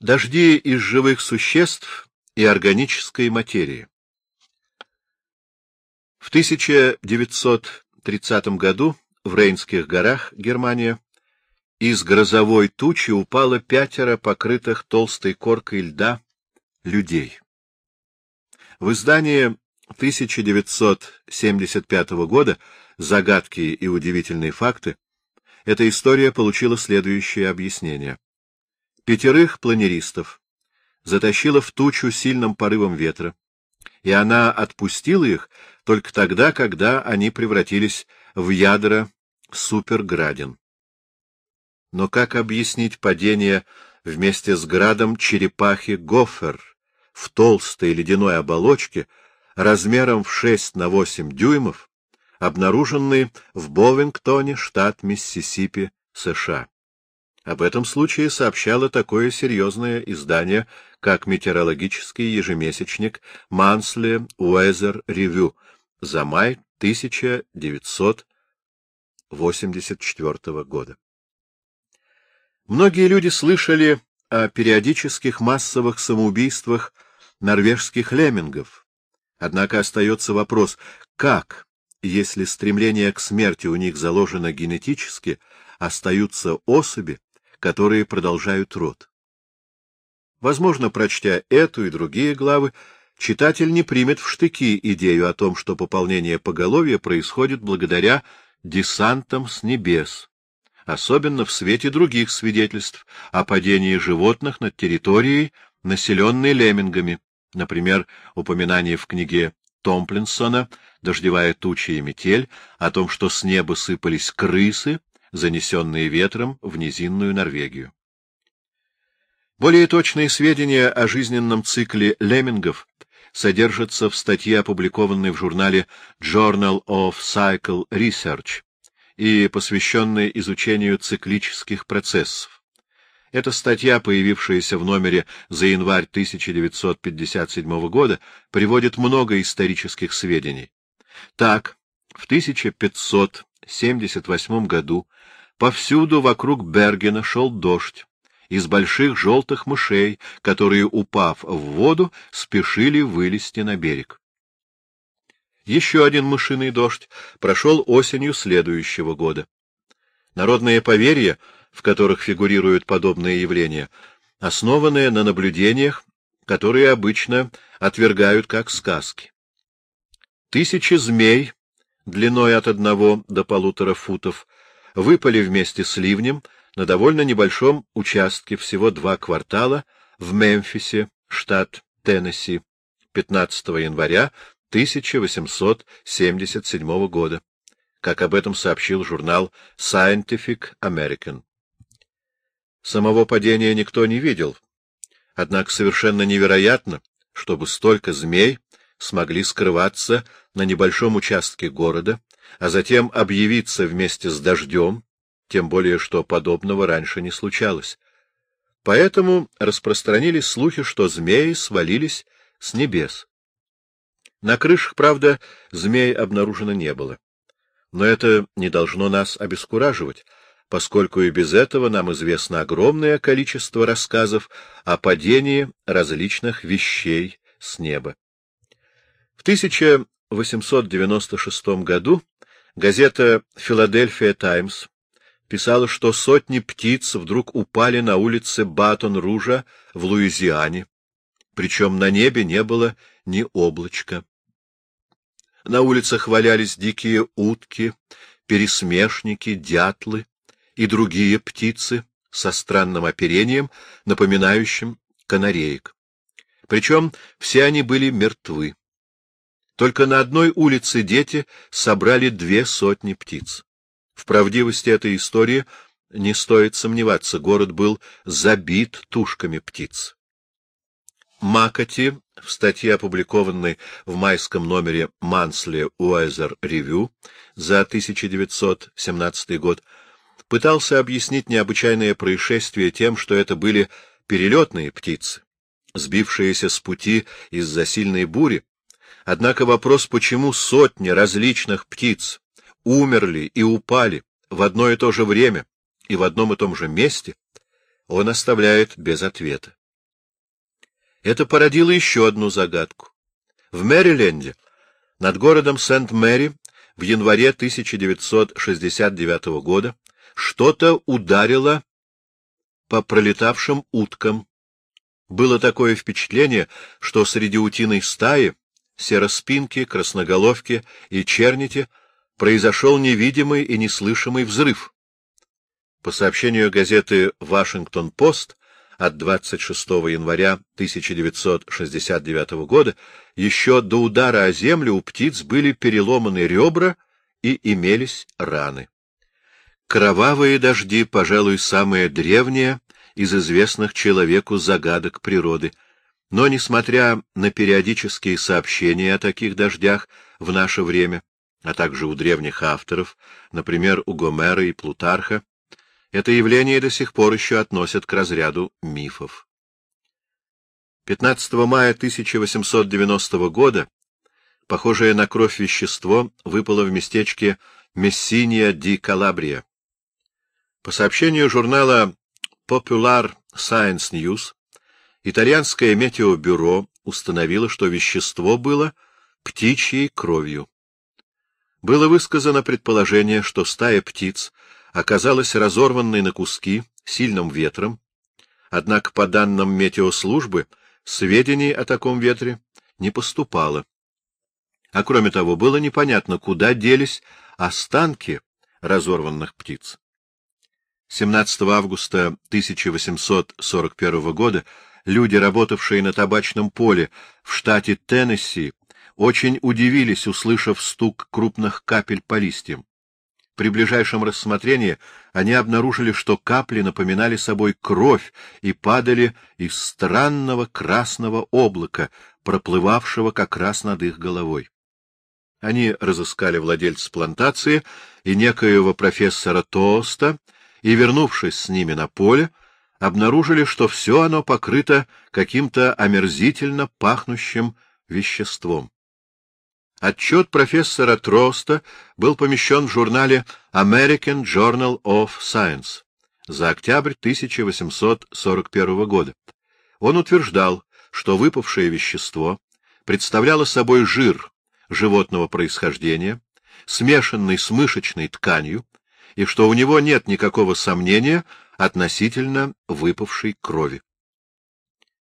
Дожди из живых существ и органической материи. В 1930 году в Рейнских горах, Германия, из грозовой тучи упало пятеро покрытых толстой коркой льда людей. В издании 1975 года «Загадки и удивительные факты» эта история получила следующее объяснение. Пятерых планеристов затащило в тучу сильным порывом ветра, и она отпустила их только тогда, когда они превратились в ядра суперградин. Но как объяснить падение вместе с градом черепахи Гофер в толстой ледяной оболочке размером в 6 на 8 дюймов, обнаруженной в Бовингтоне, штат Миссисипи, США? Об этом случае сообщало такое серьезное издание, как метеорологический ежемесячник Monthly Weather Review за май 1984 года. Многие люди слышали о периодических массовых самоубийствах норвежских леммингов. Однако остается вопрос, как, если стремление к смерти у них заложено генетически, остаются особи, которые продолжают род. Возможно, прочтя эту и другие главы, читатель не примет в штыки идею о том, что пополнение поголовья происходит благодаря десантам с небес, особенно в свете других свидетельств о падении животных над территорией, населенной леммингами, например, упоминание в книге Томплинсона «Дождевая туча и метель» о том, что с неба сыпались крысы, занесенные ветром в низинную Норвегию. Более точные сведения о жизненном цикле леммингов содержатся в статье, опубликованной в журнале Journal of Cycle Research и посвященной изучению циклических процессов. Эта статья, появившаяся в номере за январь 1957 года, приводит много исторических сведений. Так, в 1578 году Повсюду вокруг Бергена шел дождь из больших желтых мышей, которые, упав в воду, спешили вылезти на берег. Еще один мышиный дождь прошел осенью следующего года. Народные поверья, в которых фигурируют подобные явления, основанные на наблюдениях, которые обычно отвергают как сказки. Тысячи змей, длиной от одного до полутора футов, выпали вместе с ливнем на довольно небольшом участке, всего два квартала, в Мемфисе, штат Теннесси, 15 января 1877 года, как об этом сообщил журнал Scientific American. Самого падения никто не видел, однако совершенно невероятно, чтобы столько змей смогли скрываться на небольшом участке города, а затем объявиться вместе с дождем, тем более что подобного раньше не случалось. Поэтому распространились слухи, что змеи свалились с небес. На крышах, правда, змей обнаружено не было. Но это не должно нас обескураживать, поскольку и без этого нам известно огромное количество рассказов о падении различных вещей с неба. В 1896 году Газета «Филадельфия Таймс» писала, что сотни птиц вдруг упали на улице Батон-Ружа в Луизиане, причем на небе не было ни облачка. На улицах валялись дикие утки, пересмешники, дятлы и другие птицы со странным оперением, напоминающим канареек. Причем все они были мертвы. Только на одной улице дети собрали две сотни птиц. В правдивости этой истории не стоит сомневаться, город был забит тушками птиц. Макати в статье, опубликованной в майском номере Мансли Уэзер Ревью за 1917 год, пытался объяснить необычайное происшествие тем, что это были перелетные птицы, сбившиеся с пути из-за сильной бури, Однако вопрос, почему сотни различных птиц умерли и упали в одно и то же время и в одном и том же месте, он оставляет без ответа. Это породило еще одну загадку. В Мэриленде, над городом Сент-Мэри, в январе 1969 года, что-то ударило по пролетавшим уткам. Было такое впечатление, что среди утиной стаи, сероспинки, красноголовки и чернити произошел невидимый и неслышимый взрыв. По сообщению газеты «Вашингтон-Пост» от 26 января 1969 года, еще до удара о землю у птиц были переломаны ребра и имелись раны. Кровавые дожди, пожалуй, самые древние из известных человеку загадок природы. Но, несмотря на периодические сообщения о таких дождях в наше время, а также у древних авторов, например, у Гомера и Плутарха, это явление до сих пор еще относят к разряду мифов. 15 мая 1890 года похожее на кровь вещество выпало в местечке Мессиния ди Калабрия. По сообщению журнала Popular Science News, итальянское метеобюро установило, что вещество было птичьей кровью. Было высказано предположение, что стая птиц оказалась разорванной на куски сильным ветром, однако по данным метеослужбы сведений о таком ветре не поступало. А кроме того, было непонятно, куда делись останки разорванных птиц. 17 августа 1841 года люди, работавшие на табачном поле в штате Теннесси, очень удивились, услышав стук крупных капель по листьям. При ближайшем рассмотрении они обнаружили, что капли напоминали собой кровь и падали из странного красного облака, проплывавшего как раз над их головой. Они разыскали владельца плантации и некоего профессора Тооста, и, вернувшись с ними на поле, обнаружили, что все оно покрыто каким-то омерзительно пахнущим веществом. Отчет профессора Троста был помещен в журнале American Journal of Science за октябрь 1841 года. Он утверждал, что выпавшее вещество представляло собой жир животного происхождения, смешанный с мышечной тканью, и что у него нет никакого сомнения относительно выпавшей крови.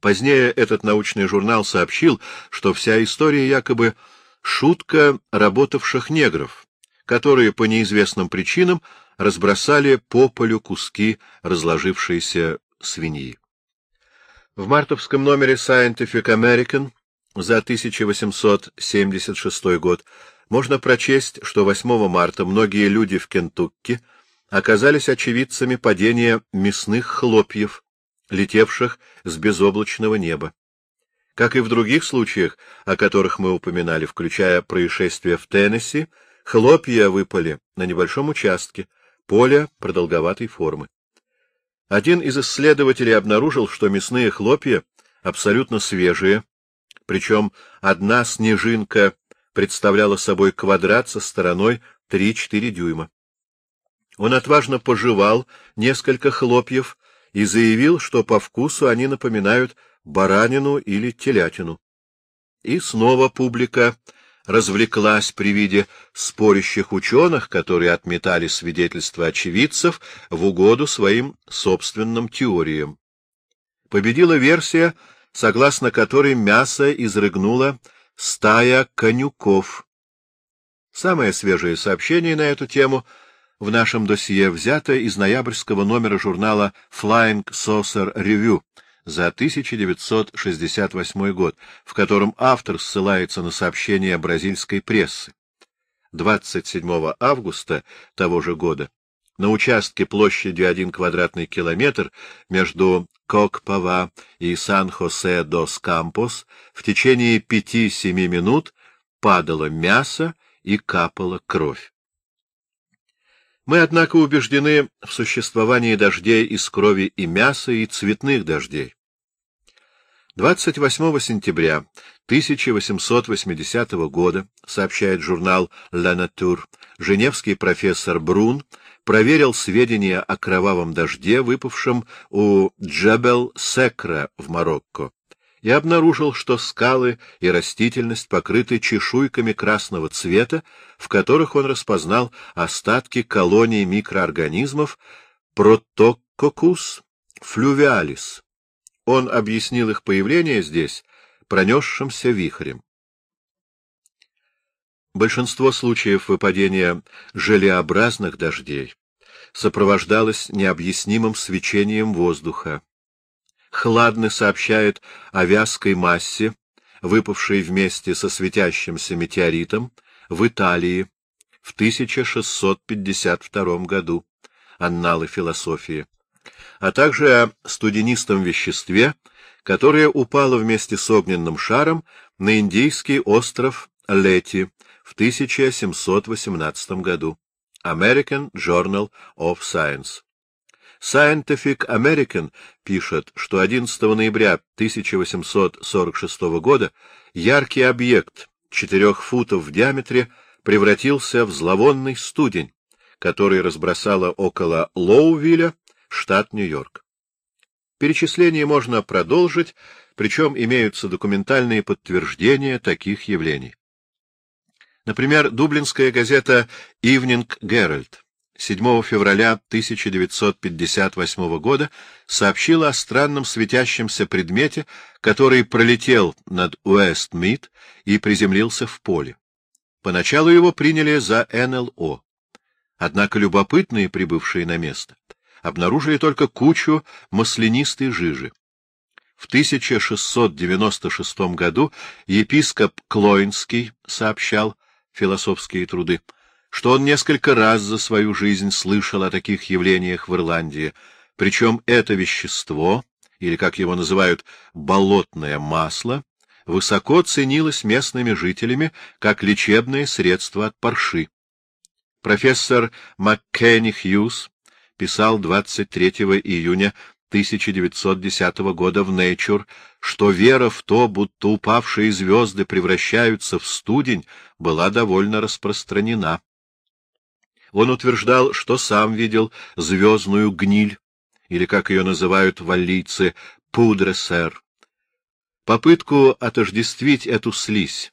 Позднее этот научный журнал сообщил, что вся история якобы шутка работавших негров, которые по неизвестным причинам разбросали по полю куски разложившейся свиньи. В мартовском номере Scientific American за 1876 год можно прочесть, что 8 марта многие люди в Кентукки оказались очевидцами падения мясных хлопьев, летевших с безоблачного неба. Как и в других случаях, о которых мы упоминали, включая происшествие в Теннесси, хлопья выпали на небольшом участке, поля продолговатой формы. Один из исследователей обнаружил, что мясные хлопья абсолютно свежие, причем одна снежинка представляла собой квадрат со стороной 3-4 дюйма. Он отважно пожевал несколько хлопьев и заявил, что по вкусу они напоминают баранину или телятину. И снова публика развлеклась при виде спорящих ученых, которые отметали свидетельства очевидцев в угоду своим собственным теориям. Победила версия, согласно которой мясо изрыгнула стая конюков. Самое свежее сообщение на эту тему в нашем досье взято из ноябрьского номера журнала Flying Saucer Review за 1968 год, в котором автор ссылается на сообщения бразильской прессы. 27 августа того же года на участке площадью 1 квадратный километр между Кокпава и Сан-Хосе-дос-Кампос в течение 5-7 минут падало мясо и капала кровь. Мы, однако, убеждены в существовании дождей из крови и мяса и цветных дождей. 28 сентября 1880 года, сообщает журнал «La Nature», женевский профессор Брун проверил сведения о кровавом дожде, выпавшем у Джабел-Секра в Марокко, и обнаружил, что скалы и растительность покрыты чешуйками красного цвета, в которых он распознал остатки колоний микроорганизмов Протококус флювиалис. Он объяснил их появление здесь пронесшимся вихрем. Большинство случаев выпадения желеобразных дождей сопровождалось необъяснимым свечением воздуха. Хладно сообщает о вязкой массе, выпавшей вместе со светящимся метеоритом в Италии в 1652 году. Анналы философии. А также о студенистом веществе, которое упало вместе с огненным шаром на индийский остров Лети в 1718 году. American Journal of Science. Scientific American пишет, что 11 ноября 1846 года яркий объект 4 футов в диаметре превратился в зловонный студень, который разбросало около Лоувилля, штат Нью-Йорк. Перечисление можно продолжить, причем имеются документальные подтверждения таких явлений. Например, дублинская газета Evening Herald 7 февраля 1958 года сообщила о странном светящемся предмете, который пролетел над Уэст-Мид и приземлился в поле. Поначалу его приняли за НЛО. Однако любопытные, прибывшие на место, обнаружили только кучу маслянистой жижи. В 1696 году епископ Клоинский сообщал, философские труды, что он несколько раз за свою жизнь слышал о таких явлениях в Ирландии, причем это вещество, или, как его называют, болотное масло, высоко ценилось местными жителями как лечебное средство от парши. Профессор Маккенни Хьюз писал 23 июня 1910 года в Nature, что вера в то, будто упавшие звезды превращаются в студень, была довольно распространена. Он утверждал, что сам видел звездную гниль, или, как ее называют валлийцы, пудресер. Попытку отождествить эту слизь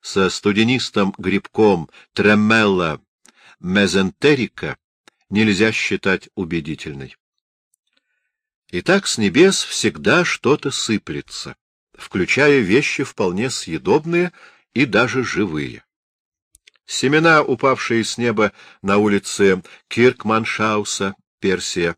со студенистым грибком тремелла мезентерика нельзя считать убедительной. Итак, с небес всегда что-то сыплется, включая вещи вполне съедобные и даже живые. Семена, упавшие с неба на улице Киркманшауса, Персия,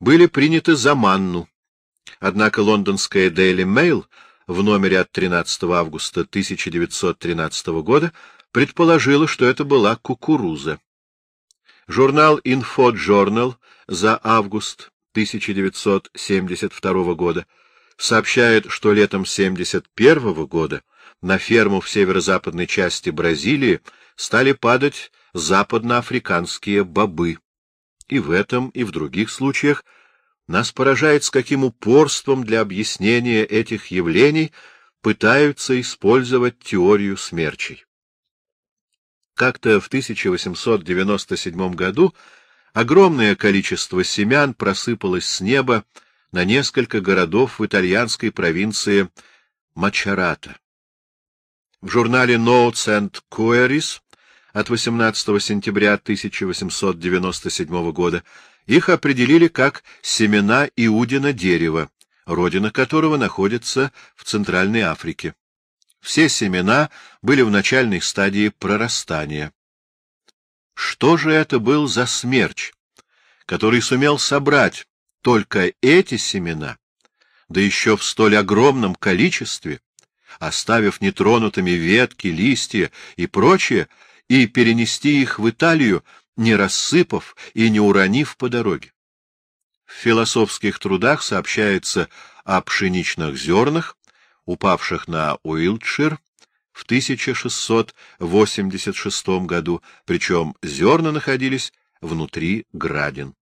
были приняты за манну. Однако лондонская Daily Mail в номере от 13 августа 1913 года предположила, что это была кукуруза. Журнал Info Journal за август 1972 года сообщает, что летом 1971 года на ферму в северо-западной части Бразилии стали падать западноафриканские бобы. И в этом, и в других случаях нас поражает, с каким упорством для объяснения этих явлений пытаются использовать теорию смерчей. Как-то в 1897 году огромное количество семян просыпалось с неба на несколько городов в итальянской провинции Мачарата. В журнале Notes and Queries от 18 сентября 1897 года их определили как семена иудина дерева, родина которого находится в Центральной Африке. Все семена были в начальной стадии прорастания. Что же это был за смерч, который сумел собрать только эти семена, да еще в столь огромном количестве, оставив нетронутыми ветки, листья и прочее, и перенести их в Италию, не рассыпав и не уронив по дороге. В философских трудах сообщается о пшеничных зернах, упавших на Уилтшир в 1686 году, причем зерна находились внутри градин.